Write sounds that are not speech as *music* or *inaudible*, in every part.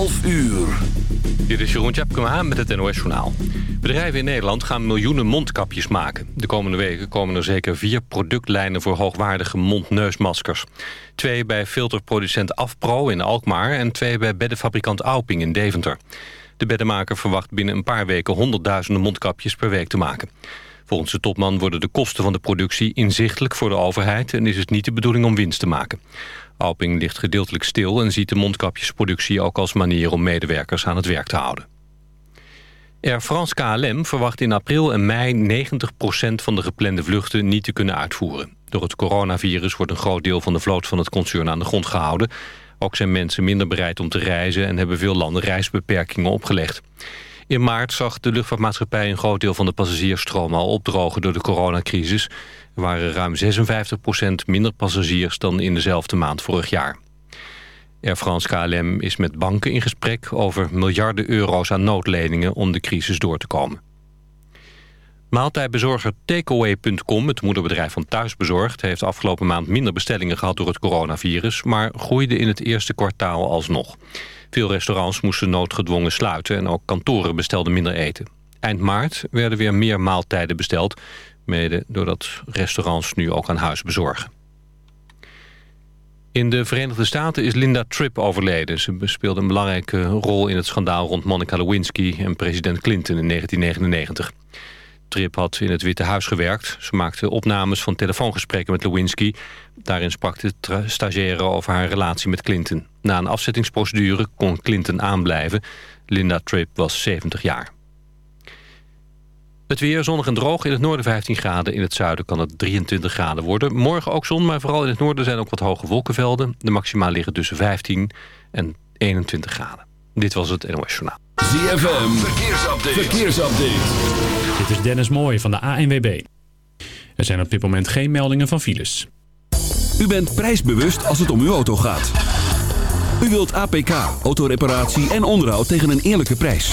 12 uur. Dit is Jeroen Tjepkema met het NOS Journaal. Bedrijven in Nederland gaan miljoenen mondkapjes maken. De komende weken komen er zeker vier productlijnen voor hoogwaardige mond-neusmaskers. Twee bij filterproducent Afpro in Alkmaar... en twee bij beddenfabrikant Auping in Deventer. De beddenmaker verwacht binnen een paar weken honderdduizenden mondkapjes per week te maken. Volgens de topman worden de kosten van de productie inzichtelijk voor de overheid... en is het niet de bedoeling om winst te maken. Alping ligt gedeeltelijk stil en ziet de mondkapjesproductie ook als manier om medewerkers aan het werk te houden. Air France KLM verwacht in april en mei 90% van de geplande vluchten niet te kunnen uitvoeren. Door het coronavirus wordt een groot deel van de vloot van het concern aan de grond gehouden. Ook zijn mensen minder bereid om te reizen en hebben veel landen reisbeperkingen opgelegd. In maart zag de luchtvaartmaatschappij een groot deel van de passagiersstroom al opdrogen door de coronacrisis. Waren ruim 56% minder passagiers dan in dezelfde maand vorig jaar. Air France KLM is met banken in gesprek over miljarden euro's aan noodleningen om de crisis door te komen. Maaltijdbezorger Takeaway.com, het moederbedrijf van Thuisbezorgd... heeft afgelopen maand minder bestellingen gehad door het coronavirus... maar groeide in het eerste kwartaal alsnog. Veel restaurants moesten noodgedwongen sluiten... en ook kantoren bestelden minder eten. Eind maart werden weer meer maaltijden besteld... mede doordat restaurants nu ook aan huis bezorgen. In de Verenigde Staten is Linda Tripp overleden. Ze speelde een belangrijke rol in het schandaal rond Monica Lewinsky... en president Clinton in 1999. Tripp had in het Witte Huis gewerkt. Ze maakte opnames van telefoongesprekken met Lewinsky. Daarin sprak de stagiaire over haar relatie met Clinton. Na een afzettingsprocedure kon Clinton aanblijven. Linda Tripp was 70 jaar. Het weer zonnig en droog. In het noorden 15 graden. In het zuiden kan het 23 graden worden. Morgen ook zon, maar vooral in het noorden zijn ook wat hoge wolkenvelden. De maxima liggen tussen 15 en 21 graden. Dit was het NOS Journaal. ZFM, verkeersupdate. verkeersupdate. Dit is Dennis Mooij van de ANWB. Er zijn op dit moment geen meldingen van files. U bent prijsbewust als het om uw auto gaat. U wilt APK, autoreparatie en onderhoud tegen een eerlijke prijs.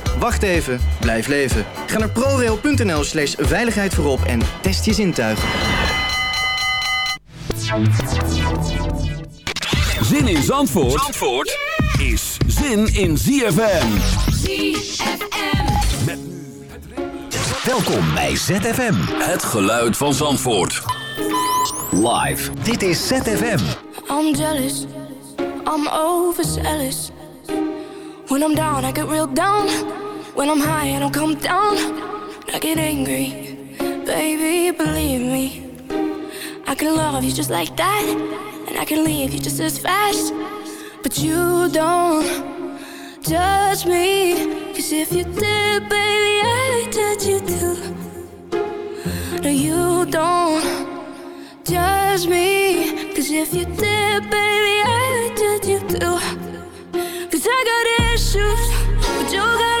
Wacht even, blijf leven. Ga naar prorail.nl slash veiligheid voorop en test je zintuigen. Zin in Zandvoort, Zandvoort is zin in ZFM. Met nu het ritme. Welkom bij ZFM. Het geluid van Zandvoort. Live. Dit is ZFM. I'm jealous, I'm overzealous. When I'm down, I get real down. When I'm high, and I don't come down. I get angry, baby, believe me. I can love you just like that, and I can leave you just as fast. But you don't judge me, cause if you did, baby, I would judge you too. No, you don't judge me Cause if you did, baby, I would judge you too Cause I got it takes to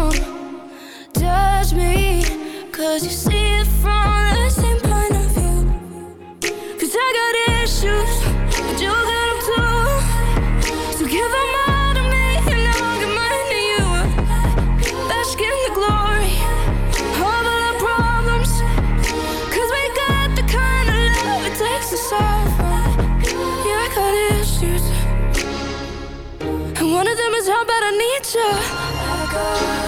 Cause you see it from the same point of view. Cause I got issues, but you got them too. So give them all to me, and I'll give mine to you. Bask in the glory of all our problems. Cause we got the kind of love it takes to suffer. Yeah, I got issues. And one of them is how bad I need you. I got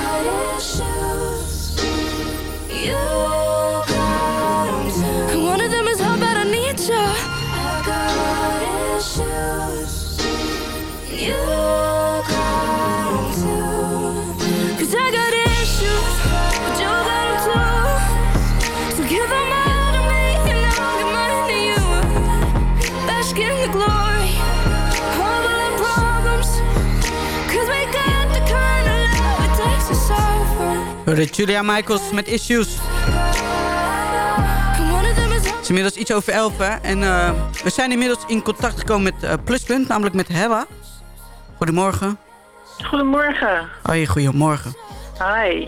Hoorde Julia Michaels met Issues. Het is inmiddels iets over 11 hè? en eh, we zijn inmiddels in contact gekomen met eh, Pluspunt, namelijk met Hella. Goedemorgen. Goedemorgen. Hoi, goedemorgen. Hi.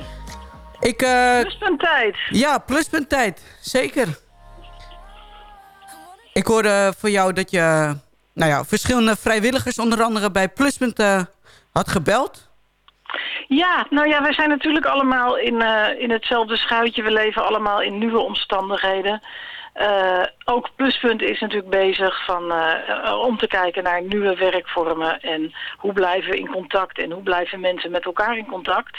Ik, eh, Pluspunttijd. ja, Pluspunt tijd, zeker. Ik hoorde van jou dat je nou ja, verschillende vrijwilligers, onder andere bij Pluspunt, had gebeld. Ja, nou ja, wij zijn natuurlijk allemaal in, eh, in hetzelfde schuitje. We leven allemaal in nieuwe omstandigheden. Eh, ook Pluspunt is natuurlijk bezig van, eh, om te kijken naar nieuwe werkvormen en hoe blijven we in contact en hoe blijven mensen met elkaar in contact.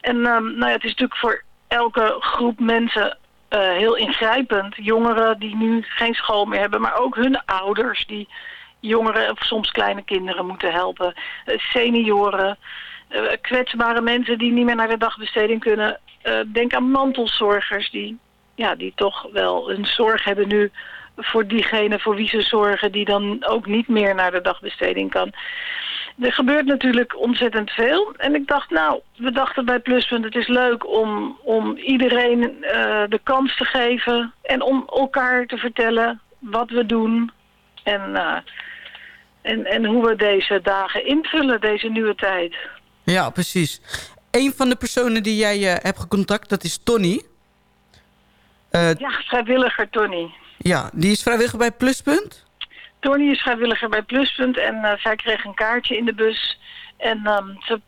En ehm, nou ja, het is natuurlijk voor elke groep mensen heel ingrijpend. Jongeren die nu geen school meer hebben, maar ook hun ouders die jongeren of soms kleine kinderen moeten helpen. Senioren, kwetsbare mensen die niet meer naar de dagbesteding kunnen. Eh, denk aan mantelzorgers die, ja, die toch wel een zorg hebben nu voor diegene voor wie ze zorgen die dan ook niet meer naar de dagbesteding kan. Er gebeurt natuurlijk ontzettend veel. En ik dacht, nou, we dachten bij Pluspunt, het is leuk om, om iedereen eh, de kans te geven en om elkaar te vertellen wat we doen en, eh, en, en hoe we deze dagen invullen, deze nieuwe tijd. Ja, precies. Een van de personen die jij eh, hebt gecontact, dat is Tony. Eh, Ja, vrijwilliger Tony. ja, die is vrijwilliger bij Pluspunt. Tony is vrijwilliger bij Pluspunt en eh, zij kreeg een kaartje in de bus. En ehm, ze,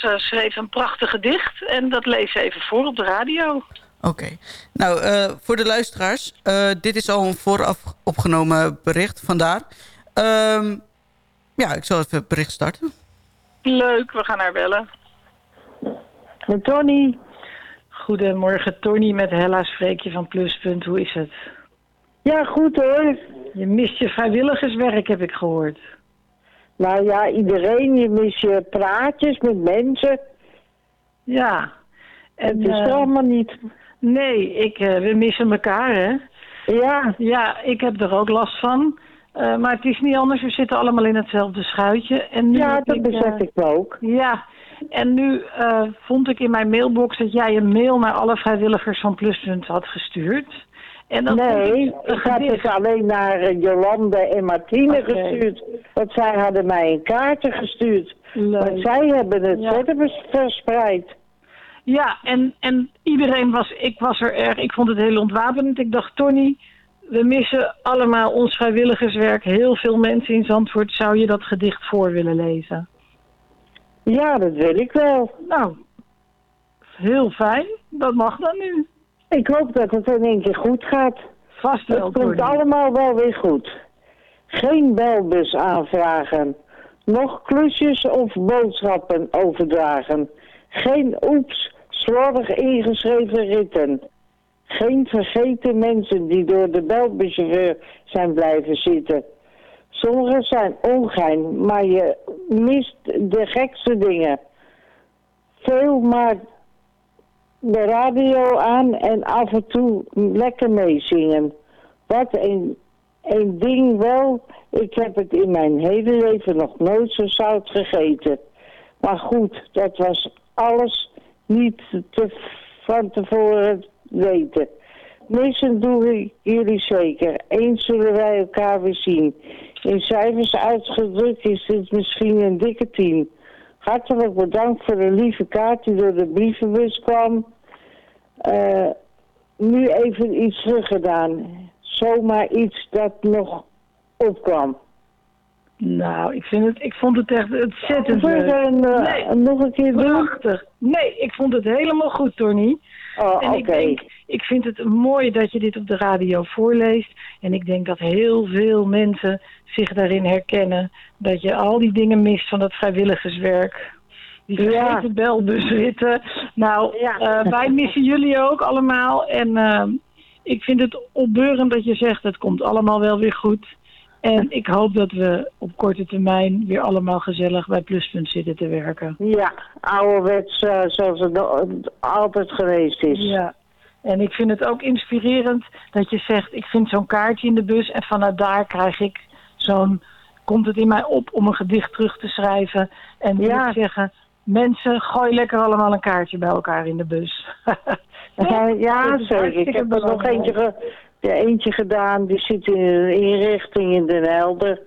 ze schreef een prachtig gedicht en dat lees ze even voor op de radio. Oké. Nou, voor de luisteraars, dit is al een vooraf opgenomen bericht, vandaar. Ehm, ja, ik zal even het bericht starten. Leuk, we gaan haar bellen. Met Tony. Goedemorgen, Tony met Hella spreek je van Pluspunt. Hoe is het? Ja, goed hoor. Je mist je vrijwilligerswerk, heb ik gehoord. Nou ja, iedereen, je mist je praatjes met mensen. Ja. En, Het is eh, allemaal niet. Nee, ik, eh, we missen elkaar, hè? Ja. Ja, ik heb er ook last van. Eh, maar het is niet anders, we zitten allemaal in hetzelfde schuitje. En nu Ja, dat ik, besef eh, ik ook. Ja, en nu eh, vond ik in mijn mailbox dat jij een mail naar alle vrijwilligers van Pluspunt had gestuurd. En vond Nee, ik had gedicht. het alleen naar Jolande en Martine gestuurd. Want zij hadden mij een kaartje gestuurd. Leuk. Want zij hebben het Ja. verder vers- verspreid. Ja, en, en iedereen was, ik was er erg, ik vond het heel ontwapenend. Ik dacht, Tony, we missen allemaal ons vrijwilligerswerk. Heel veel mensen in Zandvoort. Zou je dat gedicht voor willen lezen? Ja, dat wil ik wel. Nou, heel fijn. Dat mag dan nu. Ik hoop dat het in één keer goed gaat. Vast wel, Het komt allemaal wel weer goed. Geen belbus aanvragen. Nog klusjes of boodschappen overdragen. Geen oeps, slordig ingeschreven ritten. Geen vergeten mensen die door de belbuschauffeur zijn blijven zitten. Sommige zijn ongein, maar je mist de gekste dingen. Veel maar de radio aan en af en toe lekker meezingen. Wat een, een ding wel. Ik heb het in mijn hele leven nog nooit zo zout gegeten. Maar goed, dat was alles niet te, van tevoren weten. Missen doe ik jullie zeker. Eens zullen wij elkaar weer zien. In cijfers uitgedrukt is dit misschien een dikke tien. Hartelijk bedankt voor de lieve kaart die door de brievenbus kwam. Eh, nu even iets teruggedaan. Zomaar iets dat nog opkwam. Nou, ik, vind het, ik vond het echt ontzettend leuk. een, eh, nog een keer doen? Prachtig. Nee, ik vond het helemaal goed, Tony. Oh, en ik denk, ik vind het mooi dat je dit op de radio voorleest. En ik denk dat heel veel mensen zich daarin herkennen. Dat je al die dingen mist van dat vrijwilligerswerk. Die Ja. vergeten belbusritten. *laughs* Nou, eh, wij missen jullie ook allemaal. En eh, ik vind het opbeurend dat je zegt, het komt allemaal wel weer goed. En ik hoop dat we op korte termijn weer allemaal gezellig bij Pluspunt zitten te werken. Ja, ouderwets eh, zoals het altijd geweest is. Ja. En ik vind het ook inspirerend dat je zegt, ik vind zo'n kaartje in de bus en vanuit daar krijg ik zo'n, komt het in mij op om een gedicht terug te schrijven. En Ja. ik zeggen, mensen, gooi lekker allemaal een kaartje bij elkaar in de bus. *laughs* Ja, zeker. Ik heb er nog eentje, ja, eentje gedaan. Die zit in een inrichting in Den Helder.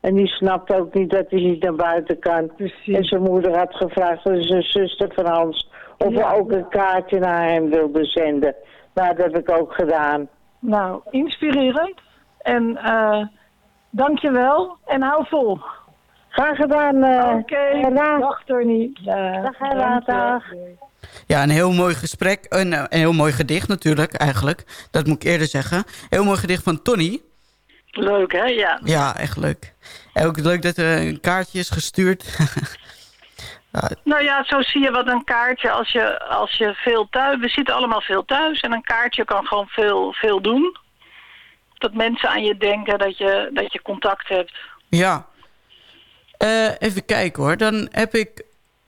En die snapt ook niet dat hij niet naar buiten kan. En zijn moeder had gevraagd, dat is een zuster van Hans, of Ja. we ook een kaartje naar hem wilde zenden. Nou, dat heb ik ook gedaan. Nou, inspirerend. En eh dankjewel en hou vol. Graag gedaan. eh, Oké, dag Tony. Dag Hella, dag. Ja, een heel mooi gesprek. Een, eh, een heel mooi gedicht natuurlijk, eigenlijk. Dat moet ik eerder zeggen. Heel mooi gedicht van Tony. Leuk, hè? Ja. Ja, echt leuk. En ook leuk dat er een kaartje is gestuurd. *laughs* ja, Nou ja, zo zie je wat een kaartje als je, als je veel thuis... We zitten allemaal veel thuis en een kaartje kan gewoon veel, veel doen. Dat mensen aan je denken, dat je, dat je contact hebt. ja. Eh, even kijken hoor. Dan heb ik...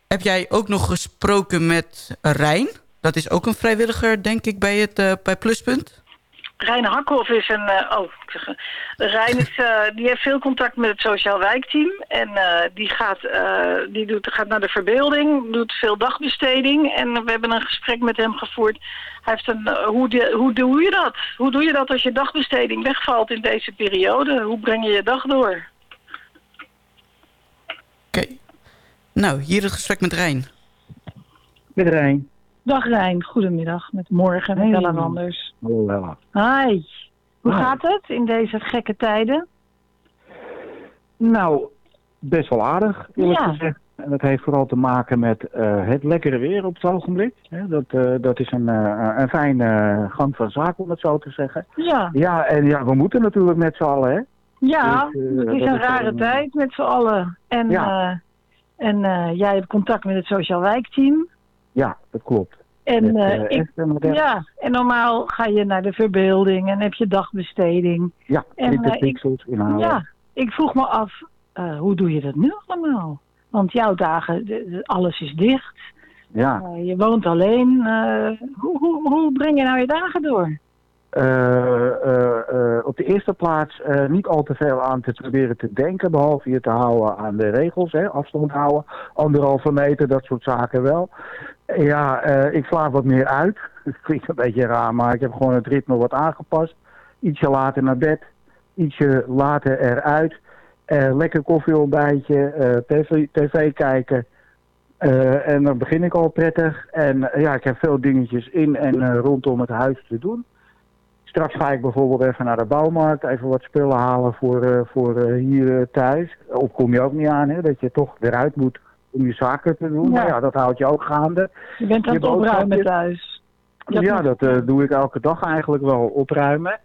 Heb jij ook nog gesproken met Rijn? Dat is ook een vrijwilliger, denk ik, bij, het, eh, bij Pluspunt. Rijn Hakhoff is een... eh, oh, zeg, Rijn is, eh, die heeft veel contact met het Sociaal Wijkteam. En die, gaat, die doet, gaat naar de verbeelding, doet veel dagbesteding. En we hebben een gesprek met hem gevoerd. Hij heeft een, hoe, de, hoe doe je dat? Hoe doe je dat als je dagbesteding wegvalt in deze periode? Hoe breng je je dag door? Nou, hier het gesprek met Rijn. Met Rijn. Dag Rijn, goedemiddag. Met morgen met Hey. Ella Randers. Hallo Ella. Hi. Hoe Hi. gaat het in deze gekke tijden? Nou, best wel aardig, eerlijk Ja. gezegd. En dat heeft vooral te maken met eh, het lekkere weer op het ogenblik. Hè, dat, eh, dat is een, eh, een fijne gang van zaken, om het zo te zeggen. Ja. Ja, en ja, we moeten natuurlijk met z'n allen, hè. Ja, Dus, het is een rare tijd met z'n allen. En, Ja. En eh, jij hebt contact met het Sociaal Wijkteam. Ja, dat klopt. En, Met, eh, eh, ik, ja, en normaal ga je naar de verbeelding en heb je dagbesteding. Ja, En, ik- pixels inhalen. Ja, ik vroeg me af, hoe doe je dat nu allemaal? Want jouw dagen, de- de- alles is dicht. Ja. Je woont alleen. hoe, hoe, hoe breng je nou je dagen door? Eh, eh, eh, op de eerste plaats niet al te veel aan te proberen te denken, behalve je te houden aan de regels, hè, afstand houden, anderhalve meter, dat soort zaken wel. Ja, ik sla wat meer uit. *laughs* Het klinkt een beetje raar, maar ik heb gewoon het ritme wat aangepast. Ietsje later naar bed, ietsje later eruit. Lekker koffieontbijtje, eh tv, tv kijken. En dan begin ik al prettig. En ja, ik heb veel dingetjes in en rondom het huis te doen. Straks ga ik bijvoorbeeld even naar de bouwmarkt, even wat spullen halen voor, eh, voor eh, hier eh, thuis. Of kom je ook niet aan, hè, dat je toch eruit moet om je zaken te doen. Ja. Maar ja, dat houdt je ook gaande. Je bent aan het opruimen thuis. Dat ja, moet- dat doe ik elke dag eigenlijk wel, opruimen.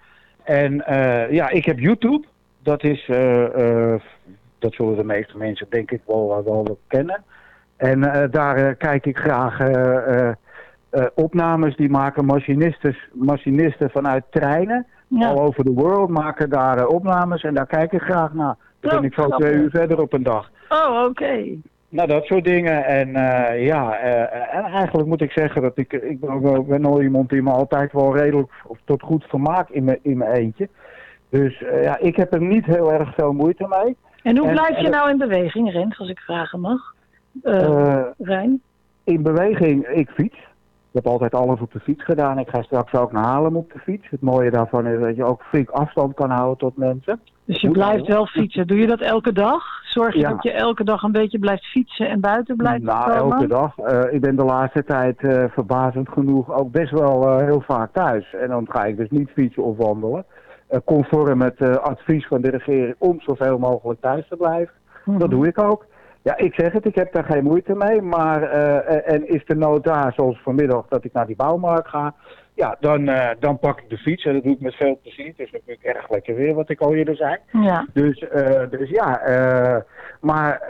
En ja, ik heb YouTube. Dat is, dat zullen de meeste mensen denk ik wel, wel kennen. En daar kijk ik graag eh, opnames die maken machinisten, machinisten vanuit treinen. Ja. All over the world maken daar eh, opnames en daar kijk ik graag naar. Dan ben Oh, ik zo twee uur verder op een dag. Oh, oké. Nou, dat soort dingen. En eh, ja, en eigenlijk moet ik zeggen dat ik, ik ben, ook wel- ben wel iemand die me altijd wel redelijk of tot goed vermaakt in mijn, in mijn eentje. Dus ja, ik heb er niet heel erg veel moeite mee. En hoe En- blijf je en- nou in beweging, Rens, als ik vragen mag? Rijn? in beweging, ik fiets. Ik heb altijd alles op de fiets gedaan. Ik ga straks ook naar Haarlem op de fiets. Het mooie daarvan is dat je ook flink afstand kan houden tot mensen. Dus je Moet blijft wel. fietsen. Doe je dat elke dag? Zorg je Ja. dat je elke dag een beetje blijft fietsen en buiten blijft Nou, komen? elke dag. Eh, ik ben de laatste tijd eh, verbazend genoeg ook best wel eh, heel vaak thuis. En dan ga ik dus niet fietsen of wandelen. Conform het advies van de regering om zoveel mogelijk thuis te blijven. Mhm. Dat doe ik ook. Ja, ik zeg het, ik heb daar geen moeite mee. Maar, eh, en is de nood daar, zoals vanmiddag, dat ik naar die bouwmarkt ga... Ja, dan, eh, dan pak ik de fiets en dat doe ik met veel plezier. Het is natuurlijk erg lekker weer, wat ik al eerder zei. Ja. Dus, eh, dus ja, maar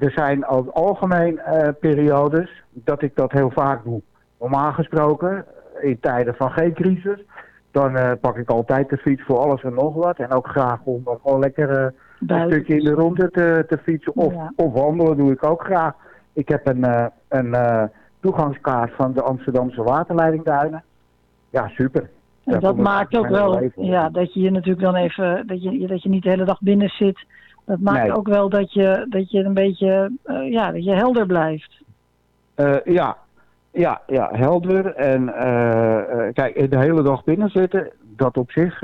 er zijn over het algemeen periodes dat ik dat heel vaak doe. Normaal gesproken, in tijden van geen crisis, dan pak ik altijd de fiets voor alles en nog wat. En ook graag om dan gewoon lekker een stukje in de ronde te, te fietsen. Of, Ja. of wandelen doe ik ook graag. Ik heb een, eh, een eh, toegangskaart van de Amsterdamse waterleidingduinen. Ja, super. En dat maakt ook wel, leven. ja, dat je je natuurlijk dan even, dat je, dat je niet de hele dag binnen zit. Dat maakt Nee. ook wel dat je, dat je een beetje, eh, ja, dat je helder blijft. Ja. ja, ja, helder. En eh, kijk, de hele dag binnen zitten, dat op zich,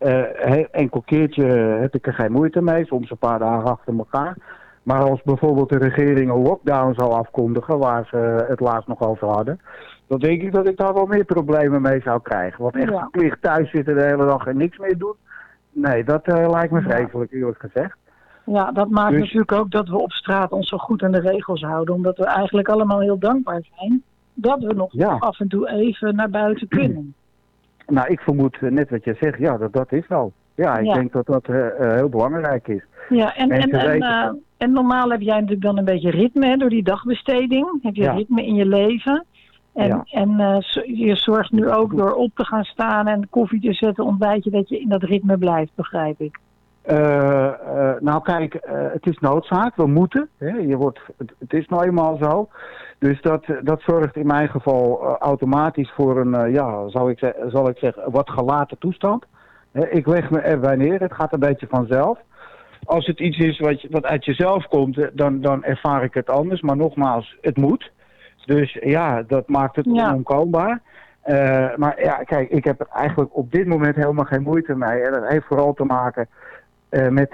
eh, he- enkel keertje heb ik er geen moeite mee, soms een paar dagen achter elkaar. Maar als bijvoorbeeld de regering een lockdown zou afkondigen, waar ze het laatst nog over hadden, dan denk ik dat ik daar wel meer problemen mee zou krijgen. Want echt Ja. verplicht thuis zitten de hele dag en niks meer doen, nee, dat eh, lijkt me vreselijk, eerlijk gezegd. Ja, dat maakt Dus- natuurlijk ook dat we op straat ons zo goed aan de regels houden. Omdat we eigenlijk allemaal heel dankbaar zijn dat we nog Ja. af en toe even naar buiten kunnen. Nou, ik vermoed eh, net wat je zegt, ja, dat, dat is wel. Ja, ik Ja. denk dat dat eh, eh, heel belangrijk is. Ja, en, en, en, en normaal heb jij natuurlijk dan een beetje ritme hè, door die dagbesteding. Heb je Ja. ritme in je leven. En, Ja. en zo- je zorgt nu ook door op te gaan staan en koffie te zetten, ontbijtje, dat je in dat ritme blijft, begrijp ik. Nou kijk, het is noodzaak, we moeten. Hè? Je wordt, het, het is nou eenmaal zo. Dus dat, dat zorgt in mijn geval eh, automatisch voor een, eh, ja, zou ik, zal ik zeggen, wat gelaten toestand. Ik leg me erbij neer, het gaat een beetje vanzelf. Als het iets is wat, wat uit jezelf komt, eh, dan, dan ervaar ik het anders. Maar nogmaals, het moet. Dus ja, dat maakt het Ja. maar ja, kijk, ik heb er eigenlijk op dit moment helemaal geen moeite mee. En dat heeft vooral te maken met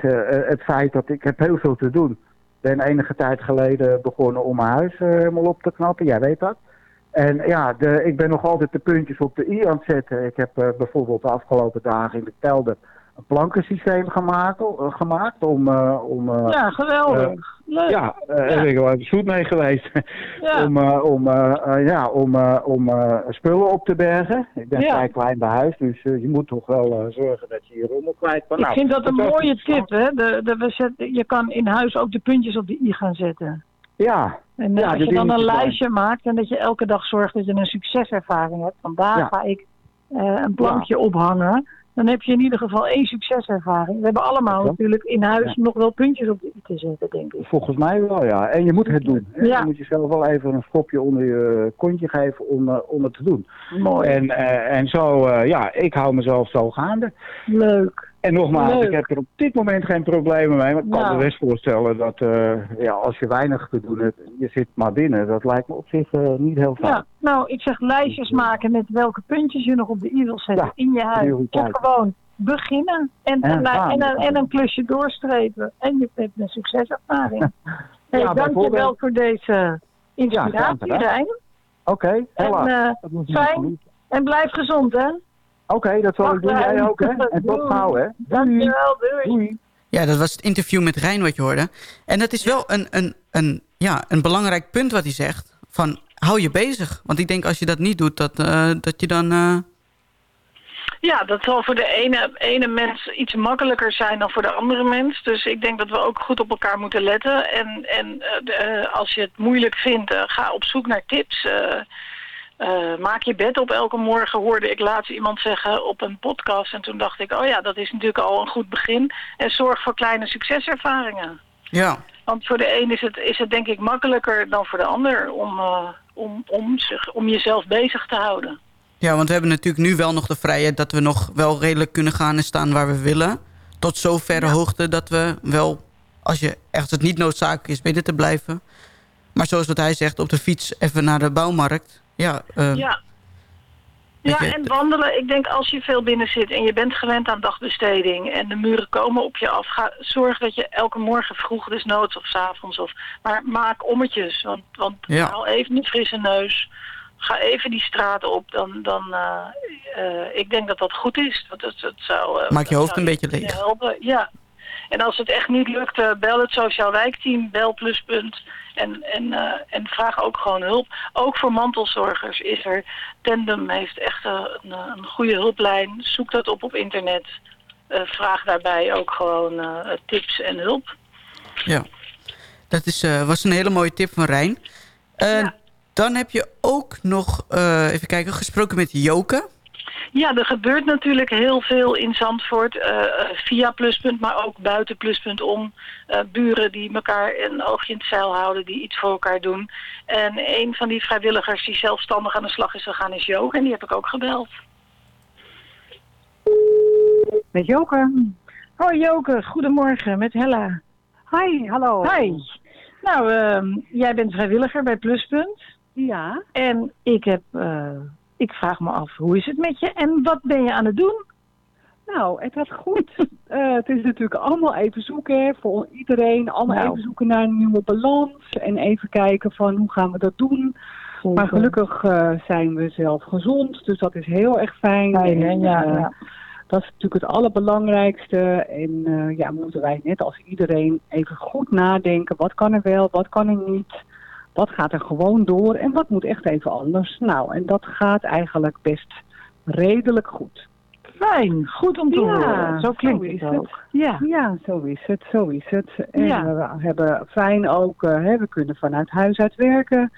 het feit dat ik heb heel veel te doen. Ben enige tijd geleden begonnen om mijn huis eh, helemaal op te knappen. Jij weet dat. En ja, de, ik ben nog altijd de puntjes op de i aan het zetten. Ik heb eh, bijvoorbeeld de afgelopen dagen in de kelder plankensysteem gemaakt, gemaakt om... eh, om eh, ja, geweldig. eh, Leuk. ja, daar ben ik wel even zoet mee geweest. Ja. *laughs* om om, ja, om, om spullen op te bergen. Ik ben Ja. vrij klein bij huis, dus je moet toch wel zorgen dat je je rommel kwijt kan. Ik Nou, vind dat een mooie tip, hè? De, de, we je kan in huis ook de puntjes op de i gaan zetten. Ja. En Ja, als je dan een lijstje maakt en dat je elke dag zorgt dat je een succeservaring hebt. Vandaag Ja. ga ik een plankje ophangen. Dan heb je in ieder geval één succeservaring. We hebben allemaal natuurlijk in huis Ja. nog wel puntjes op de i te zetten, denk ik. Volgens mij wel, ja. En je moet het doen. hè. Ja. Je moet jezelf wel even een schopje onder je kontje geven om, eh, om het te doen. Mooi. En, eh, en zo, eh, ja, ik hou mezelf zo gaande. Leuk. En nogmaals, Leuk. ik heb er op dit moment geen problemen mee. Maar ik kan Nou. me best voorstellen dat eh, ja, als je weinig te doen hebt, je zit maar binnen. Dat lijkt me op zich eh, niet heel fijn. Ja, nou, ik zeg lijstjes maken met welke puntjes je nog op de i wil zetten Ja, in je huis. Of gewoon beginnen en, En en, gaan. en, een- en een klusje doorstrepen. En je hebt een succeservaring. *laughs* hey, Ja, dank je wel voor deze graag inspiratie. Rijn. Oké, En, eh, moet niet fijn. En blijf gezond, hè? Oké, dat zal ik doen. Jij ook, hè? *laughs* En tot gauw, hè? Dankjewel, doei. Doei. Ja, dat was het interview met Rijn wat je hoorde. En dat is wel een, een, een, ja, een belangrijk punt wat hij zegt. Van, hou je bezig. Want ik denk als je dat niet doet, dat, eh, dat je dan... eh, Ja, dat zal voor de ene, ene mens iets makkelijker zijn dan voor de andere mens. Dus ik denk dat we ook goed op elkaar moeten letten. En, en eh, de, als je het moeilijk vindt, ga op zoek naar tips. Eh, maak je bed op elke morgen, hoorde ik laatst iemand zeggen op een podcast. En toen dacht ik, oh ja, dat is natuurlijk al een goed begin. En zorg voor kleine succeservaringen. Ja. Want voor de een is het, is het denk ik makkelijker dan voor de ander om, eh, om, om, zich, om jezelf bezig te houden. Ja, want we hebben natuurlijk nu wel nog de vrijheid... dat we nog wel redelijk kunnen gaan en staan waar we willen. Tot zoverre hoogte dat we wel, als je echt het niet noodzakelijk is... binnen te blijven. Maar zoals wat hij zegt, op de fiets even naar de bouwmarkt. Ja, eh, Ja. Ja, je, en wandelen. Ik denk als je veel binnen zit en je bent gewend aan dagbesteding en de muren komen op je af, ga, zorg dat je elke morgen vroeg, dus noods of 's avonds, of, maar maak ommetjes. Want, want Ja. haal even een frisse neus. Ga even die straat op. Dan, dan, eh, eh, ik denk dat dat goed is. Dat, dat, dat zou, eh, Maak je hoofd een beetje leeg. Helpen. Ja. En als het echt niet lukt, eh, bel het Sociaal Wijkteam, bel Pluspunt. En, en, eh, en vraag ook gewoon hulp. Ook voor mantelzorgers is er. Tandem heeft echt een, een goede hulplijn. Zoek dat op op internet. Eh, vraag daarbij ook gewoon tips en hulp. Ja, dat is, was een hele mooie tip van Rijn. Dan heb je ook nog, even kijken, gesproken met Joke. Ja, er gebeurt natuurlijk heel veel in Zandvoort. eh, eh, via Pluspunt, maar ook buiten Pluspunt om. Eh, buren die elkaar een oogje in het zeil houden, die iets voor elkaar doen. En een van die vrijwilligers die zelfstandig aan de slag is gegaan is Joke. En die heb ik ook gebeld. Met Joke. Hoi Joke, goedemorgen met Hella. Hi, hallo. Hi. Nou, ehm, jij bent vrijwilliger bij Pluspunt. Ja. En ik, heb, eh, ik vraag me af, hoe is het met je en wat ben je aan het doen? Nou, het gaat goed. *laughs* Eh, het is natuurlijk allemaal even zoeken voor iedereen. Allemaal Nou. even zoeken naar een nieuwe balans. En even kijken van hoe gaan we dat doen. Maar gelukkig eh, zijn we zelf gezond. Dus dat is heel erg fijn. En, Ja, eh, ja. Dat is natuurlijk het allerbelangrijkste. En ja, moeten wij net als iedereen even goed nadenken. Wat kan er wel, wat kan er niet? Wat gaat er gewoon door en wat moet echt even anders? Nou, en dat gaat eigenlijk best redelijk goed. Fijn, goed om te Ja, horen. Zo klinkt zo is het het. ook. Ja. Ja, zo is het, zo is het. En Ja. we hebben fijn ook, eh, hè, we kunnen vanuit huis uit werken.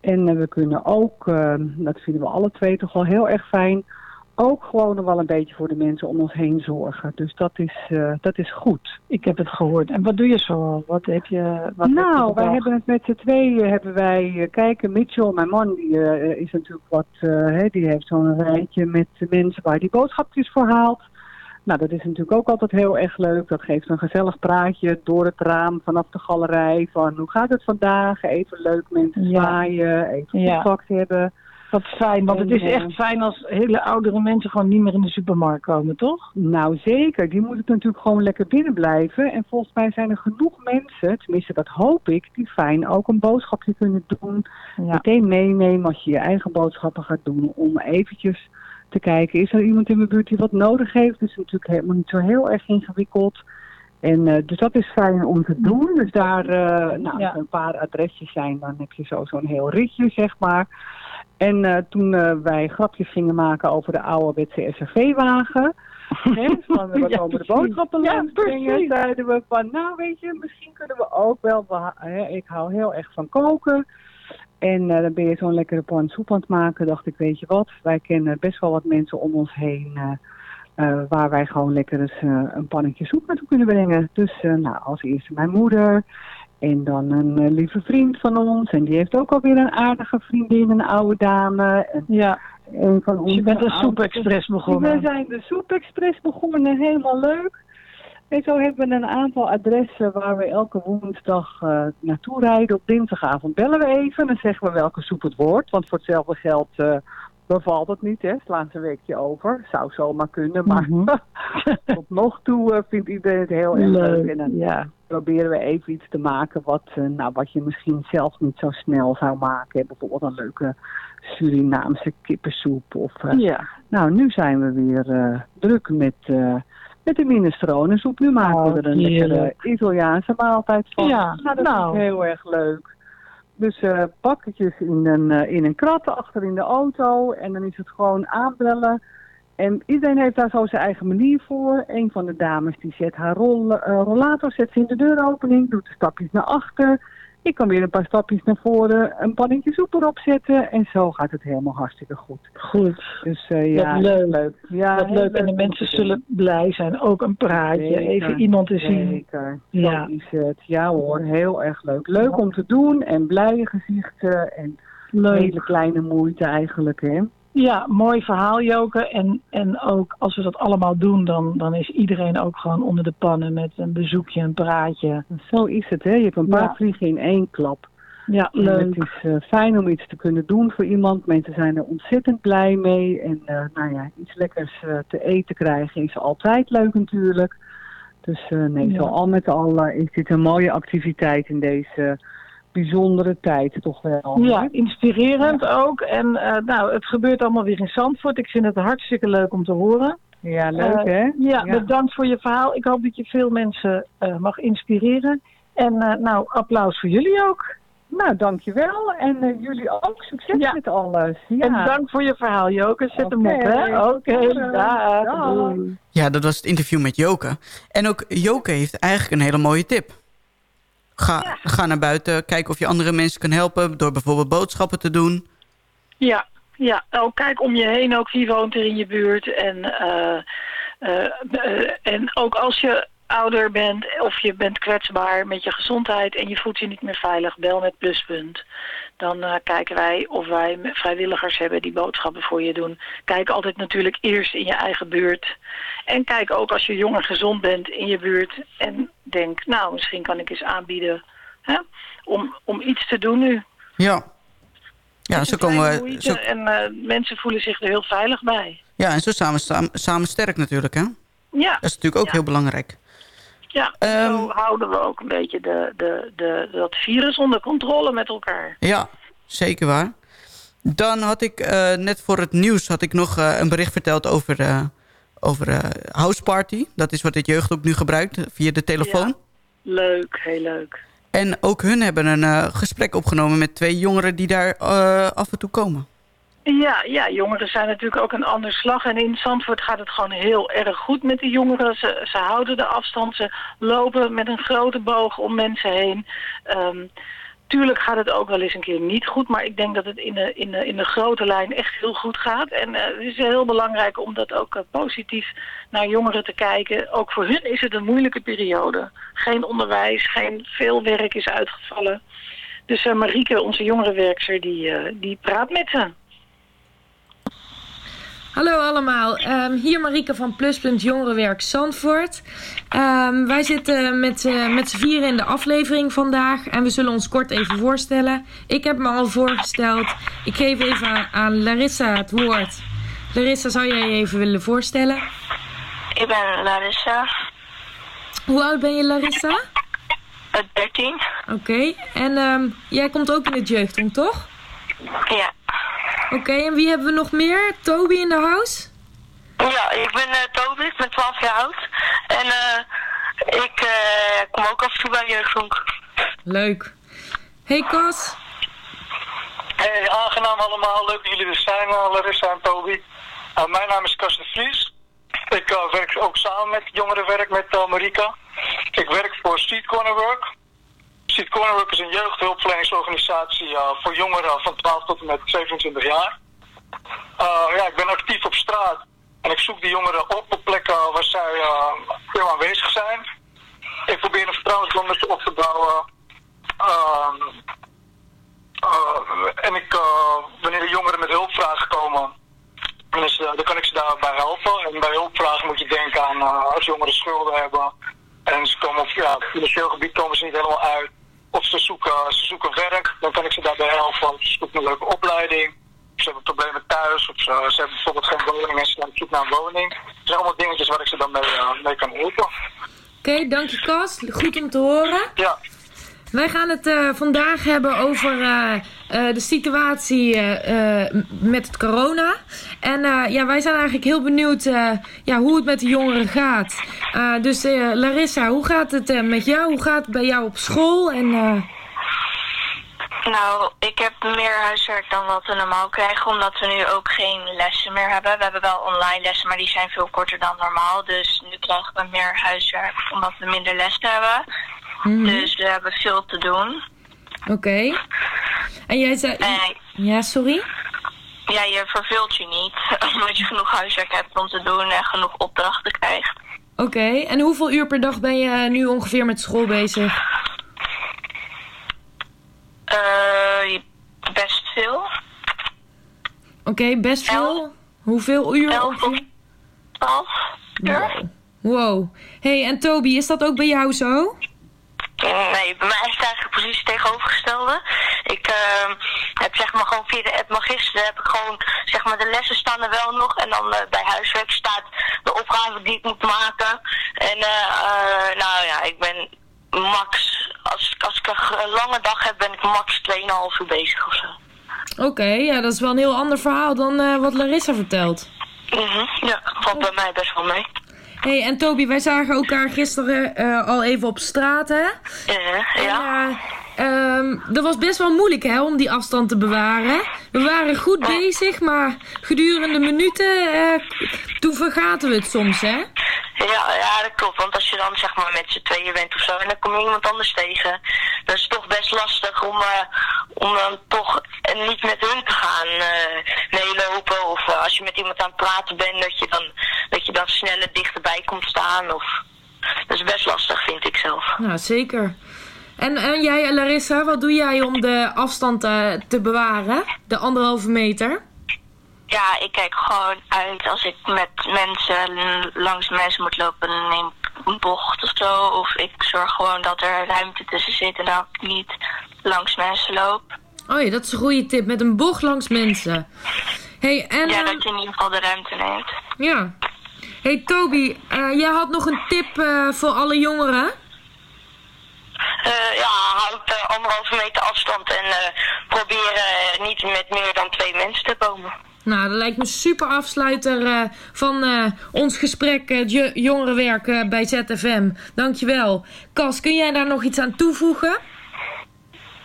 En we kunnen ook, eh, dat vinden we alle twee toch wel heel erg fijn, ook gewoon nog wel een beetje voor de mensen om ons heen zorgen. Dus dat is, eh, dat is goed. Ik heb het gehoord. En wat doe je zo? Wat heb je? Wat heb je nou, wij hebben het met z'n tweeën, hebben wij, eh, kijken, Mitchell, mijn man, die eh, is natuurlijk wat, hè, die heeft zo'n rijtje met mensen waar die boodschapjes voor haalt. Nou, dat is natuurlijk ook altijd heel erg leuk. Dat geeft een gezellig praatje door het raam vanaf de galerij. Van hoe gaat het vandaag? Even leuk mensen Ja. zwaaien, even Ja. contact hebben. Wat fijn, want het is eh, echt fijn als hele oudere mensen gewoon niet meer in de supermarkt komen, toch? Nou zeker, die moeten natuurlijk gewoon lekker binnen blijven. En volgens mij zijn er genoeg mensen, tenminste dat hoop ik, die fijn ook een boodschapje kunnen doen. Meteen meenemen als je je eigen boodschappen gaat doen. Om eventjes te kijken, is er iemand in mijn buurt die wat nodig heeft? Dat is natuurlijk helemaal niet zo heel erg ingewikkeld. En eh, dus dat is fijn om te doen. Dus daar, eh, nou, als er een paar adresjes zijn, dan heb je zo zo'n heel ritje, zeg maar. En eh, toen eh, wij grapjes gingen maken over de ouderwetse SRV-wagen... *laughs* van we Ja, komen de boodschappen Ja, langs brengen, zeiden we van... nou weet je, misschien kunnen we ook wel... we- hè, ik hou heel erg van koken... En eh, dan ben je zo'n lekkere pan soep aan het maken. Dacht ik, weet je wat, wij kennen best wel wat mensen om ons heen... waar wij gewoon lekker eens een pannetje soep naartoe kunnen brengen. Dus nou, als eerste mijn moeder en dan een eh, lieve vriend van ons. En die heeft ook alweer een aardige vriendin, een oude dame. En ja. Een van Dus je bent onze een soepexpress oudste- begonnen. We zijn de soepexpress begonnen, helemaal leuk. En zo hebben we een aantal adressen waar we elke woensdag eh, naartoe rijden. Op dinsdagavond bellen we even. Dan zeggen we welke soep het wordt. Want voor hetzelfde geld eh, bevalt het niet. Hè? Slaan ze een weekje over. Zou zomaar kunnen. Maar *laughs* tot nog toe eh, vindt iedereen het heel erg leuk. En dan ja. proberen we even iets te maken wat, eh, nou, wat je misschien zelf niet zo snel zou maken. Bijvoorbeeld een leuke Surinaamse kippensoep. Of, eh, Ja. Nou, nu zijn we weer druk met, met de minestronensoep. Nu maken we er een lekkere. Italiaanse maaltijd van. Ja, nou, dat nou. is heel erg leuk. Dus eh pakketjes in een, eh, in een krat achter in de auto. En dan is het gewoon aanbellen. En iedereen heeft daar zo zijn eigen manier voor. Een van de dames die zet haar rol, eh, rollator, zet ze in de deuropening, doet de stapjes naar achter. Ik kan weer een paar stapjes naar voren, een pannetje soep erop zetten. En zo gaat het helemaal hartstikke goed. Goed. Dus eh, ja, Wat leuk. leuk. Ja, Wat leuk. En de mensen zullen blij zijn. Ook een praatje. Zeker, Even iemand te zien. Zeker. Ja. Is het. Ja hoor, heel erg leuk. Leuk om te doen en blije gezichten en Leuk. hele kleine moeite eigenlijk, hè. Ja, mooi verhaal Joke. En, en ook als we dat allemaal doen, dan, dan is iedereen ook gewoon onder de pannen met een bezoekje, een praatje. Zo is het, hè. Je hebt een paar Ja. vliegen in één klap. Ja, En leuk. Het is eh, fijn om iets te kunnen doen voor iemand. Mensen zijn er ontzettend blij mee. En eh, nou ja, iets lekkers eh, te eten krijgen is altijd leuk natuurlijk. Dus nee, Ja. zo al met al is dit een mooie activiteit in deze bijzondere tijd toch wel. Ja, inspirerend ook. En eh, nou, het gebeurt allemaal weer in Zandvoort. Ik vind het hartstikke leuk om te horen. Ja, leuk Eh, hè? Ja, bedankt voor je verhaal. Ik hoop dat je veel mensen eh, mag inspireren. En eh, nou, applaus voor jullie ook. Nou, dankjewel. En eh, jullie ook. Succes met alles. Ja. En dank voor je verhaal, Joke. Zet hem op, Oké. hè? Oké, Doei. dag. Dag. Doei. Ja, dat was het interview met Joke. En ook Joke heeft eigenlijk een hele mooie tip. Ga, ga naar buiten, kijk of je andere mensen kan helpen... door bijvoorbeeld boodschappen te doen. Ja, ja. Oh, kijk om je heen ook wie woont er in je buurt. En, eh, eh, eh, en ook als je ouder bent of je bent kwetsbaar met je gezondheid en je voelt je niet meer veilig, bel met Pluspunt. Dan eh, kijken wij of wij vrijwilligers hebben die boodschappen voor je doen. Kijk altijd natuurlijk eerst in je eigen buurt. En kijk ook als je jong en gezond bent in je buurt en denk, nou misschien kan ik eens aanbieden hè, om, om iets te doen nu. Ja. Ja, zo komen we... Zo, En eh, mensen voelen zich er heel veilig bij. ja, en zo samen, samen, samen sterk natuurlijk, hè? Ja, Dat is natuurlijk ook heel belangrijk. Ja. zo houden we ook een beetje de, de, de, dat virus onder controle met elkaar. Ja, zeker waar. Dan had ik eh, net voor het nieuws had ik nog eh, een bericht verteld over, eh over House Party. Dat is wat het jeugd ook nu gebruikt via de telefoon. Leuk, heel leuk. En ook hun hebben een gesprek opgenomen met twee jongeren die daar af en toe komen. Ja, ja, jongeren zijn natuurlijk ook een ander slag. En in Zandvoort gaat het gewoon heel erg goed met de jongeren. Ze, ze houden de afstand, ze lopen met een grote boog om mensen heen. Ehm, tuurlijk gaat het ook wel eens een keer niet goed. Maar ik denk dat het in de, in de, in de grote lijn echt heel goed gaat. En eh, het is heel belangrijk om dat ook eh, positief naar jongeren te kijken. Ook voor hun is het een moeilijke periode. Geen onderwijs, geen veel werk is uitgevallen. Dus eh, Marieke, onze jongerenwerkster, die, die praat met ze. Hallo allemaal, Ehm, hier Marieke van Pluspunt Jongerenwerk Zandvoort. Ehm, wij zitten met, eh, met z'n vieren in de aflevering vandaag en we zullen ons kort even voorstellen. Ik heb me al voorgesteld. Ik geef even aan, aan Larissa het woord. Larissa, zou jij je even willen voorstellen? Ik ben Larissa, Hoe oud ben je Larissa? 13. Oké, en ehm, jij komt ook in het jeugdhonk, toch? Ja. Oké, en wie hebben we nog meer? Toby in de house? Ja, ik ben eh Toby, ik ben 12 jaar oud. En eh ik eh, kom ook af en toe bij Jeugdhonk. Leuk. Hey Cas, Hey, aangenaam allemaal. Leuk dat jullie er zijn, Larissa en Toby. Uh, mijn naam is Kas de Vries. Ik werk ook samen met jongerenwerk met Marika. Ik werk voor Street Corner Work. Street Corner Work is een jeugdhulpverleningsorganisatie eh, voor jongeren van 12 tot en met 27 jaar. Uh, ja, ik ben actief op straat en ik zoek die jongeren op op plekken waar zij uh, veel aanwezig zijn. Ik probeer een vertrouwensband met ze op te bouwen. Ehm, en ik, wanneer de jongeren met hulpvragen komen, dan, kan ik ze daarbij helpen. En bij hulpvragen moet je denken aan als jongeren schulden hebben. En ze komen op ja, financieel gebied komen ze niet helemaal uit. Of ze zoeken, ze zoeken werk, dan kan ik ze daarbij helpen. Of ze zoeken een leuke opleiding. Of ze hebben problemen thuis. Of ze, ze hebben bijvoorbeeld geen woning en ze zijn op zoek naar een woning. Dat zijn allemaal dingetjes waar ik ze dan mee, mee kan helpen. Oké, dank je Cas. Goed om te horen. Ja. Wij gaan het uh, vandaag hebben over uh, uh, de situatie met het corona. En ja, wij zijn eigenlijk heel benieuwd ja, hoe het met de jongeren gaat. dus Larissa, hoe gaat het met jou? Hoe gaat het bij jou op school? En, Nou, ik heb meer huiswerk dan wat we normaal krijgen, omdat we nu ook geen lessen meer hebben. We hebben wel online lessen, maar die zijn veel korter dan normaal. Dus nu krijgen we meer huiswerk, omdat we minder lessen hebben. Mhm. Dus we hebben veel te doen. Oké. En jij zei... Ja, sorry? Ja, je verveelt je niet. *laughs* Omdat je genoeg huiswerk hebt om te doen en genoeg opdrachten krijgt. Oké. En hoeveel uur per dag ben je nu ongeveer met school bezig? Eh, best veel. Oké, best veel. Hoeveel uur? Elf of twaalf uur. Wow. hey, en Toby, is dat ook bij jou zo? Nee, bij mij is het eigenlijk precies het tegenovergestelde. Ik ehm, heb zeg maar gewoon via de app Magister heb ik gewoon zeg maar de lessen staan er wel nog. En dan eh, bij huiswerk staat de opgave die ik moet maken. En eh, eh, nou ja, ik ben max, als, als ik een lange dag heb, ben ik max 2,5 uur bezig of zo. Oké, ja, dat is wel een heel ander verhaal dan wat Larissa vertelt. Mhm, ja, valt bij mij best wel mee. Hey, en Toby, wij zagen elkaar gisteren eh, al even op straat, hè? Ja, ja. En, eh, ehm, dat was best wel moeilijk, hè, om die afstand te bewaren. We waren goed bezig, maar gedurende minuten, eh, toen vergaten we het soms, hè? Ja, ja, dat klopt. Want als je dan zeg maar met z'n tweeën bent of zo en dan kom je iemand anders tegen, dan is het toch best lastig om, eh, om dan toch eh, niet met hun te gaan meelopen. Of als je met iemand aan het praten bent, dat je dan, dat je dan sneller dichterbij komt staan. Of... Dat is best lastig, vind ik zelf. Nou, zeker. En, en jij, Larissa, wat doe jij om de afstand eh, te bewaren? De anderhalve meter? Ja, ik kijk gewoon uit als ik met mensen langs mensen moet lopen, neem ik een bocht of zo. Of ik zorg gewoon dat er ruimte tussen zit en dat ik niet langs mensen loop. Oh ja, dat is een goede tip. Met een bocht langs mensen. Hey, en... Ja, ehm, dat je in ieder geval de ruimte neemt. Ja. Hey Toby, eh, jij had nog een tip eh, voor alle jongeren? Eh, ja, houd eh, anderhalve meter afstand en eh, probeer niet met meer dan twee mensen te komen. Nou, dat lijkt me super afsluiter eh, van eh, ons gesprek eh, jongerenwerk bij ZFM. Dankjewel. Cas, kun jij daar nog iets aan toevoegen?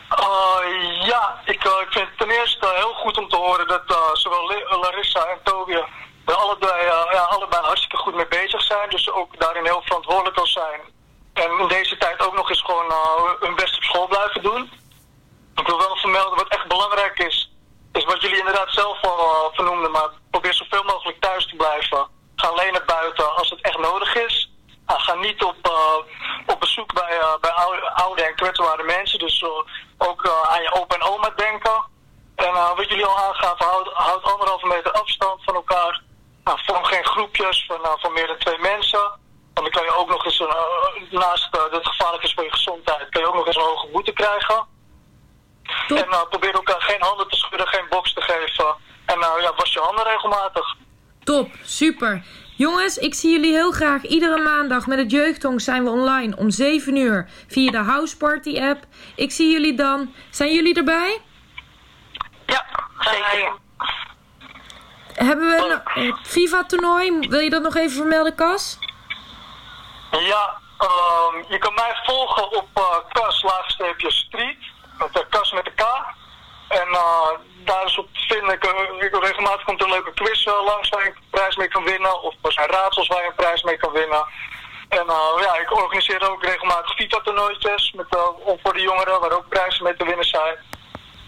Eh, ja, ik, ik vind het ten eerste heel goed om te horen dat eh, zowel Larissa en Toby er allebei, eh, ja, allebei hartstikke goed mee bezig zijn. Dus ook daarin heel verantwoordelijk al zijn. En in deze tijd ook nog eens gewoon eh, hun best op school blijven doen. Ik wil wel vermelden wat echt belangrijk is, is wat jullie inderdaad zelf al eh, vernoemden, maar probeer zoveel mogelijk thuis te blijven. Ga alleen naar buiten als het echt nodig is. Ah, ga niet op, eh, op bezoek bij, bij oude, en kwetsbare mensen. Dus ook aan je opa en oma denken. En wat jullie al aangaven, houd, anderhalve meter afstand van elkaar. Nou, vorm geen groepjes van, van meer dan twee mensen. Want dan kan je ook nog eens, een, eh, naast eh, dat het gevaarlijk is voor je gezondheid, kan je ook nog eens een hoge boete krijgen. En eh, probeer elkaar geen handen te schudden, geen box te geven. En nou ja, was je handen regelmatig. Top, super. Jongens, ik zie jullie heel graag. Iedere maandag met het Jeugdhong zijn we online om 7 uur via de House Party app. Ik zie jullie dan. Zijn jullie erbij? Zeker. Hebben we een eh, FIFA-toernooi? Wil je dat nog even vermelden, Cas? Ja, ehm, je kan mij volgen op uh, Kas laagsteepje street. Met de Kas met de K. En eh, daar is op te vinden, ik, eh, regelmatig komt een leuke quiz eh, langs waar je een prijs mee kan winnen. Of er zijn raadsels waar je een prijs mee kan winnen. En eh, ja, ik organiseer ook regelmatig FIFA-toernooitjes eh, voor de jongeren, waar ook prijzen mee te winnen zijn.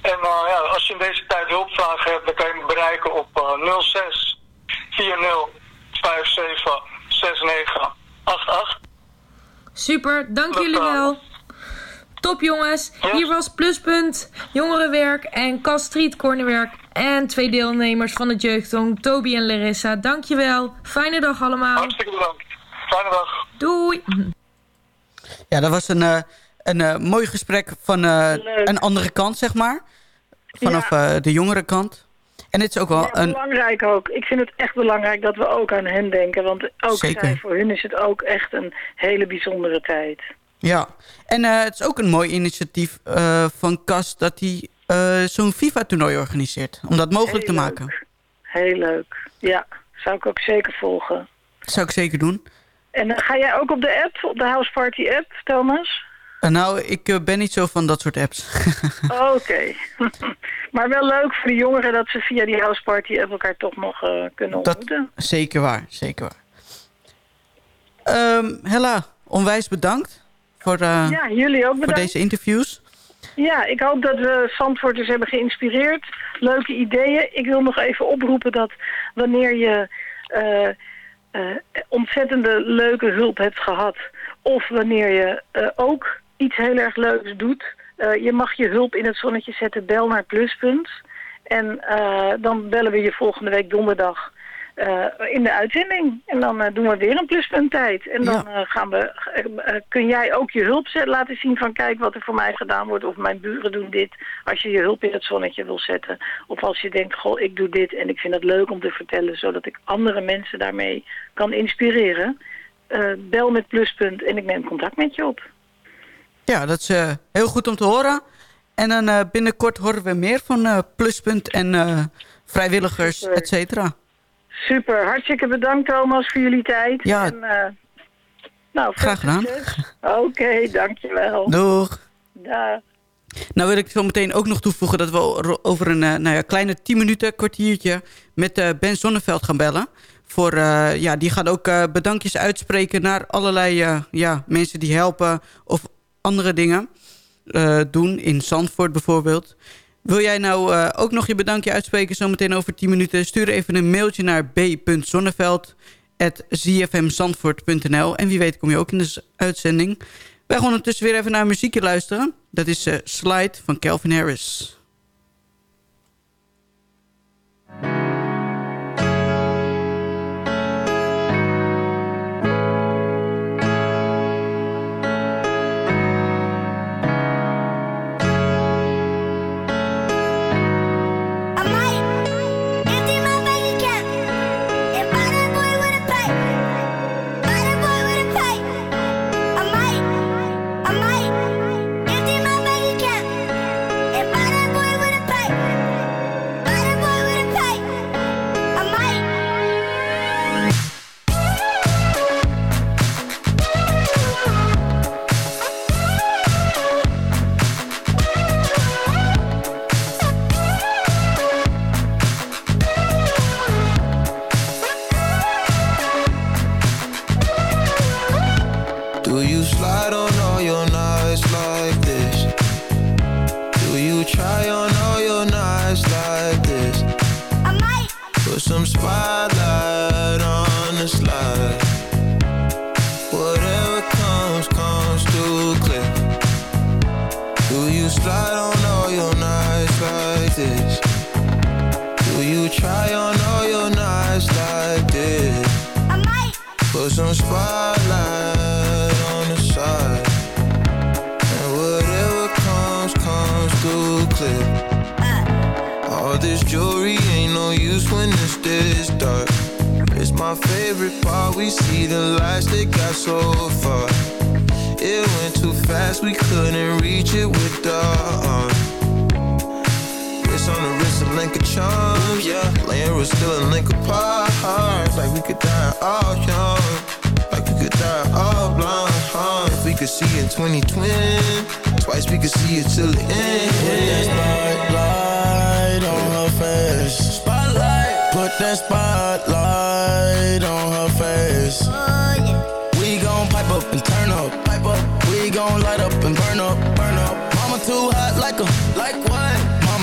En eh, ja, als je in deze tijd hulpvragen hebt, dan kan je me bereiken op eh 06 40 57 69 88. Super, dank jullie wel. Top jongens. Hier was Pluspunt, Jongerenwerk en Cas Street Cornerwerk. En twee deelnemers van het Jeugdhong, Toby en Larissa. Dankjewel. Fijne dag allemaal. Hartstikke bedankt. Fijne dag. Doei. Ja, dat was een, eh, een eh, mooi gesprek van eh, een andere kant, zeg maar. Vanaf eh, de jongere kant. En het is ook wel Ja, een... belangrijk ook. Ik vind het echt belangrijk dat we ook aan hen denken. Want ook zij, voor hun is het ook echt een hele bijzondere tijd. Ja, en eh, het is ook een mooi initiatief eh, van Cas dat hij eh, zo'n FIFA-toernooi organiseert. Om dat mogelijk Heel te leuk. maken. Heel leuk. Ja, zou ik ook zeker volgen. Dat zou ik zeker doen. En dan ga jij ook op de app, op de House Party app, Thomas? Eh, nou, ik eh, ben niet zo van dat soort apps. *laughs* Oké. *laughs* maar wel leuk voor de jongeren dat ze via die House Party app elkaar toch nog eh, kunnen ontmoeten. zeker waar, zeker waar. Ehm, Hella, onwijs bedankt voor, eh, Ja, jullie ook voor bedankt. deze interviews. Ja, ik hoop dat we Zandvoorters hebben geïnspireerd. Leuke ideeën. Ik wil nog even oproepen dat wanneer je ontzettende leuke hulp hebt gehad... of wanneer je ook iets heel erg leuks doet... eh, je mag je hulp in het zonnetje zetten, bel naar Pluspunt. En eh, dan bellen we je volgende week donderdag eh, in de uitzending. En dan doen we weer een pluspunttijd. En dan gaan we, kun jij ook je hulp zet- laten zien van kijk wat er voor mij gedaan wordt. Of mijn buren doen dit. Als je je hulp in het zonnetje wil zetten. Of als je denkt, goh ik doe dit en ik vind het leuk om te vertellen. Zodat ik andere mensen daarmee kan inspireren. Bel met pluspunt en ik neem contact met je op. Ja, dat is eh, heel goed om te horen. En dan eh, binnenkort horen we meer van eh, Pluspunt en vrijwilligers, Super. et cetera. Super, hartstikke bedankt Thomas voor jullie tijd. Ja. En, nou, Graag gedaan. Oké, dankjewel. Doeg. Dag. Nou wil ik zo meteen ook nog toevoegen dat we over een nou ja, kleine 10 minuten, kwartiertje... met Ben Zonneveld gaan bellen. Voor, ja, die gaat ook eh, bedankjes uitspreken naar allerlei ja, mensen die helpen... of andere dingen eh, doen, in Zandvoort bijvoorbeeld. Wil jij nou eh, ook nog je bedankje uitspreken zometeen over 10 minuten? Stuur even een mailtje naar b.zonneveld.zfmzandvoort.nl En wie weet kom je ook in de uitzending. Wij gaan ondertussen weer even naar muziekje luisteren. Dat is eh, Slide van Calvin Harris. Spotlight on the side. And whatever comes, comes through clear. All this jewelry ain't no use when it's this dark. It's my favorite part. We see the lights that got so far. It went too fast, we couldn't reach it with the arm. It's on the wrist, a link of charms, yeah. Laying was still a link apart. Like we could die all young. Like we could die all. Huh? If we could see in 2020, twice we could see it till the end. Put that spotlight on her face. Spotlight. Put that spotlight on her face. Oh, we gon' pipe up and turn up. Pipe up. We gon' light up and burn up.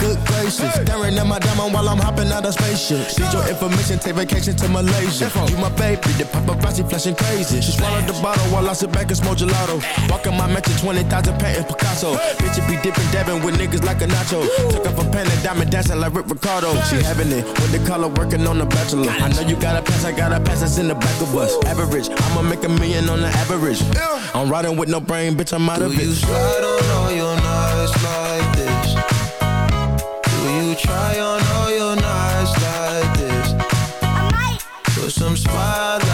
Good gracious, staring at my diamond while I'm hopping out of spaceship. Need your information, take vacation to Malaysia. You my baby, the paparazzi flashing crazy. She swallowed the bottle while I sit back and smoke gelato. Walking my mansion, 20,000 painting Picasso. Bitch, it be dipping, dabbing with niggas like a nacho. Took off a pen and diamond dancing like Rick Ricardo. She having it with the color working on the bachelor. I know you got a pass, I got a pass, it's in the back of us. Average, I'ma make a million on the average. I'm riding with no brain, bitch, I'm out of Do it. you slide on all your nights like you try on all your nights like this? Put some spotlight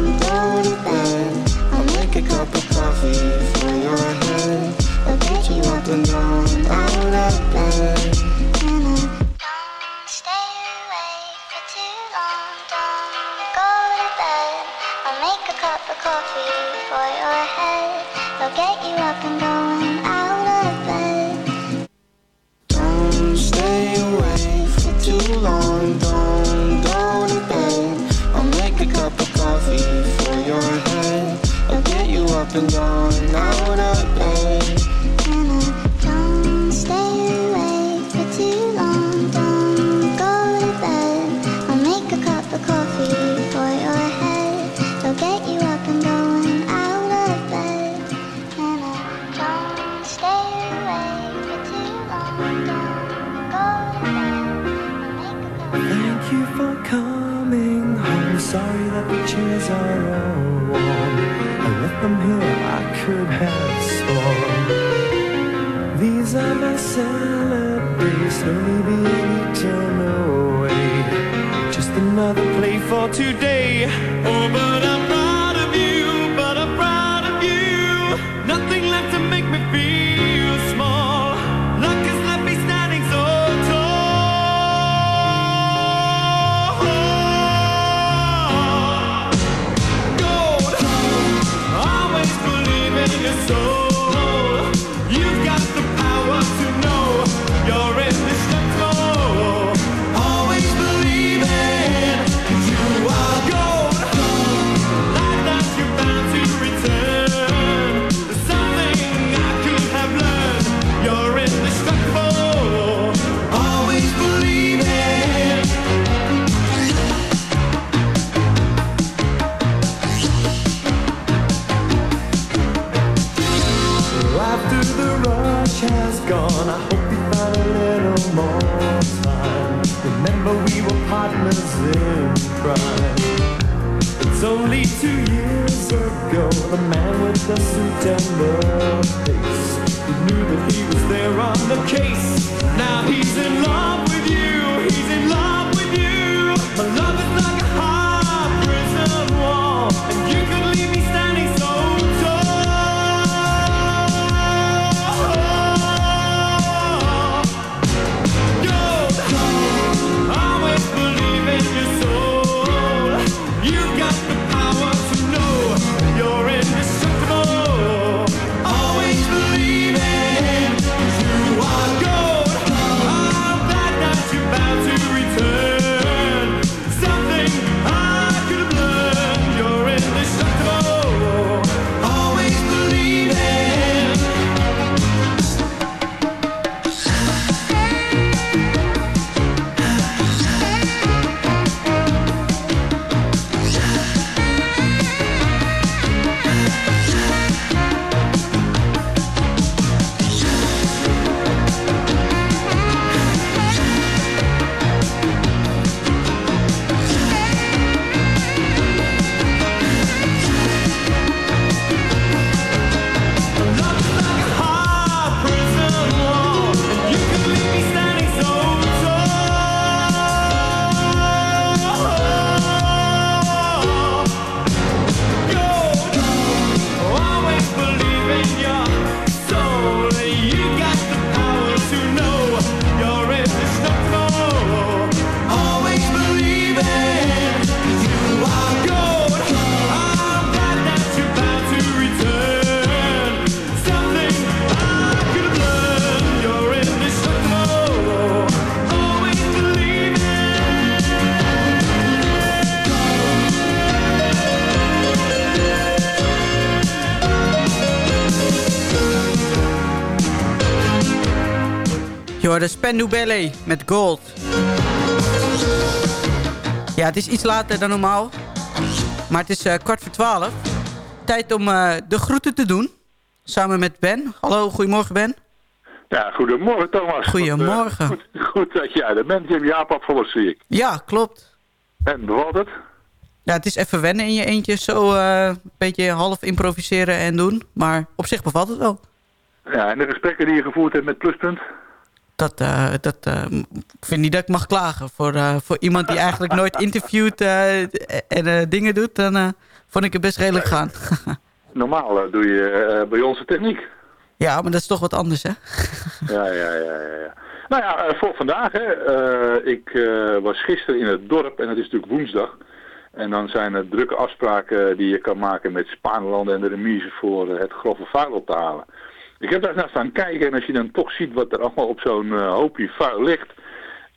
go. I'll make a cup of coffee for your head. I'll get you up and bed. Go cup of coffee for your head. I'll get you up and going long, Don't Go to bed. I'll make a cup of coffee for your head. They'll get you up and going out of bed. Anna, don't stay away for too long time. go to bed. Thank you for coming home. Sorry that the chairs are all warm. I left them here, I could have sworn. These are my salad days, slowly being eaten away. Just another play for today. Oh, but I'm proud the man with the suit and the face. He knew that he was there on the case. Now he's in love hoorde Spendu Ballet met Gold. Ja, het is iets later dan normaal. Maar het is uh, kwart voor twaalf. Tijd om uh, de groeten te doen. Samen met Ben. Hallo, goedemorgen Ben. Ja, goedemorgen Thomas. Goedemorgen. Goed, uh, goed, goed, dat jij er bent. Jim Jaap afgelost zie ik. Ja, klopt. En bevalt het? Ja, het is even wennen in je eentje. Zo een beetje half improviseren en doen. Maar op zich bevalt het wel. Ja, en de gesprekken die je gevoerd hebt met Pluspunt? Dat, uh, dat, uh, ik vind niet dat ik mag klagen. Voor, uh, voor iemand die eigenlijk nooit interviewt en dingen doet, dan vond ik het best redelijk gaan. *laughs* Normaal doe je bij onze techniek. Ja, maar dat is toch wat anders, hè? *laughs* ja, ja, ja, ja. Nou ja, voor vandaag, hè. ik was gisteren in het dorp en het is natuurlijk woensdag. En dan zijn er drukke afspraken die je kan maken met Spaanlanden en de remise voor het grove vuil op te halen. Ik heb daar naar staan kijken en als je dan toch ziet wat er allemaal op zo'n uh, hoopje vuil ligt...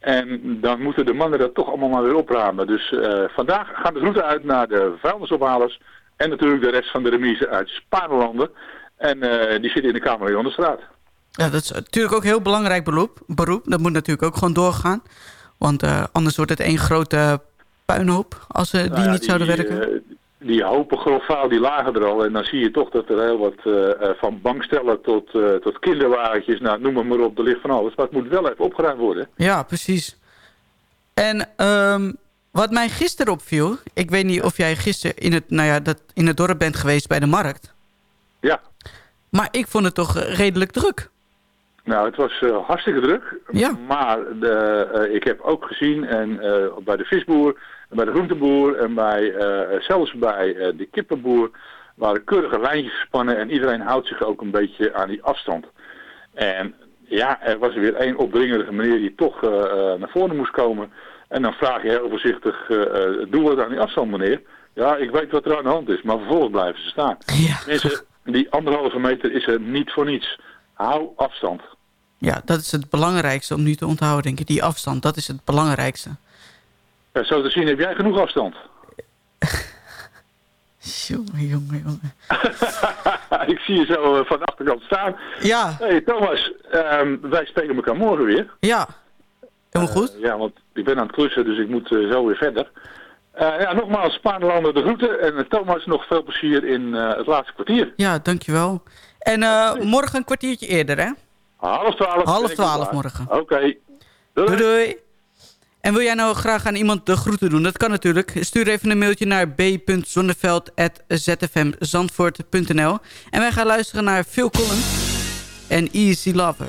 En dan moeten de mannen dat toch allemaal maar weer opruimen. Dus uh, vandaag gaan de groeten uit naar de vuilnisophalers... en natuurlijk de rest van de remise uit Spaanlanden. En uh, die zitten in de Kamer de straat. Ja, dat is natuurlijk ook een heel belangrijk beroep. beroep. Dat moet natuurlijk ook gewoon doorgaan. Want anders wordt het één grote puinhoop als die nou ja, niet zouden die, werken die hopen grofvuil die lagen er al. En dan zie je toch dat er heel wat uh, van bankstellen tot, uh, tot kinderwagentjes, nou, noem maar, op, er ligt van alles. Maar het moet wel even opgeruimd worden. Ja, precies. En um, wat mij gisteren opviel, ik weet niet of jij gisteren in het, nou ja, dat, in het dorp bent geweest bij de markt. Ja. Maar ik vond het toch redelijk druk. Nou, het was uh, hartstikke druk. Ja. Maar de, ik heb ook gezien, en bij de visboer, bij de groenteboer en bij, zelfs bij de kippenboer waren keurige lijntjes gespannen en iedereen houdt zich ook een beetje aan die afstand. En ja, er was weer één opdringerige meneer die toch naar voren moest komen. En dan vraag je heel voorzichtig, doe wat aan die afstand meneer. Ja, ik weet wat er aan de hand is, maar vervolgens blijven ze staan. Ja. Mensen, die anderhalve meter is er niet voor niets. Hou afstand. Ja, dat is het belangrijkste om nu te onthouden, denk ik. Die afstand, dat is het belangrijkste. Ja, zo te zien heb jij genoeg afstand. *laughs* jongen, jongen, jongen. *laughs* ik zie je zo uh, van de achterkant staan. Ja. hey, Thomas, um, wij spreken elkaar morgen weer. Ja, helemaal goed. Uh, ja, want ik ben aan het klussen, dus ik moet uh, zo weer verder. ja, nogmaals, Spaanlanden de groeten. En Thomas, nog veel plezier in het laatste kwartier. Ja, dankjewel. En morgen een kwartiertje eerder, hè? Half twaalf. Half twaalf morgen. Oké. Okay. Doei. doei. doei. En wil jij nou graag aan iemand de groeten doen? Dat kan natuurlijk. Stuur even een mailtje naar b.zonneveld.zfmzandvoort.nl En wij gaan luisteren naar Phil Collins en Easy Lover.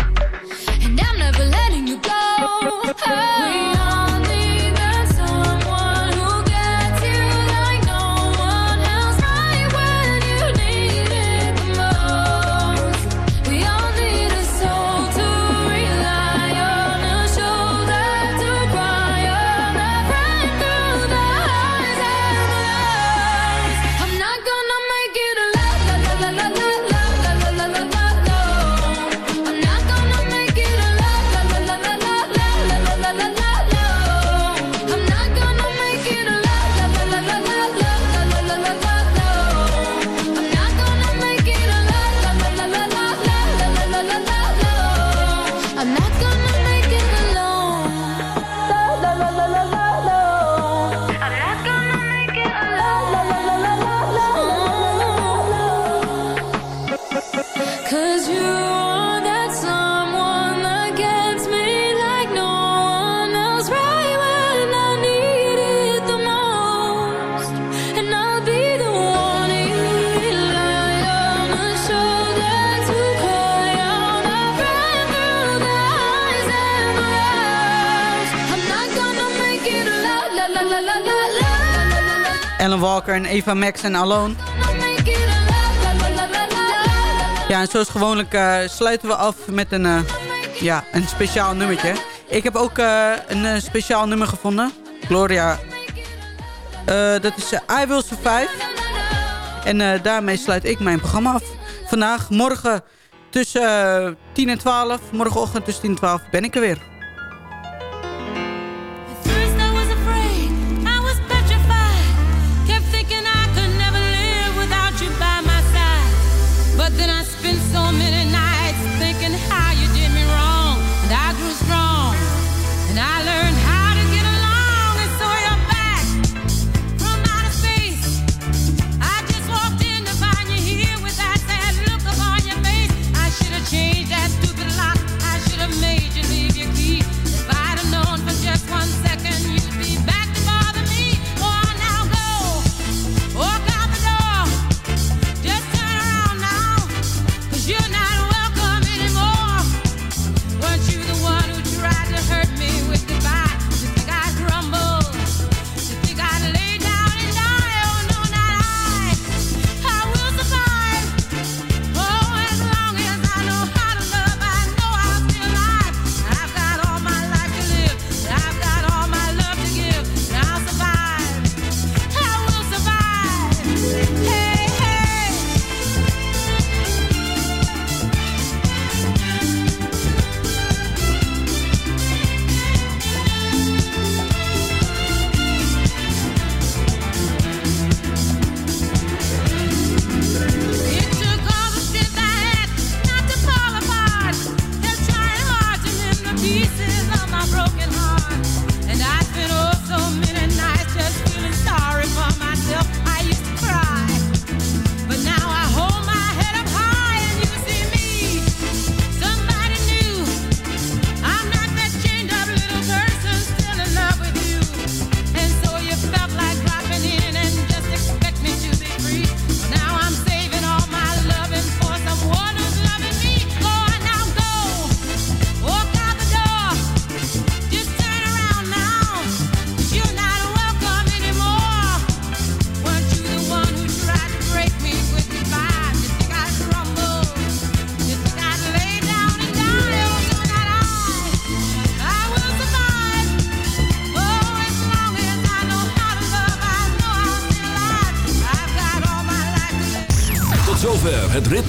en Eva Max en Alone. Ja, en zoals gewoonlijk eh, sluiten we af met een, eh, ja, een speciaal nummertje. Ik heb ook eh, een speciaal nummer gevonden. Gloria. dat is I Will Survive. En daarmee sluit ik mijn programma af. Vandaag, morgen tussen 10 en 12. Morgenochtend tussen 10 en 12 ben ik er weer.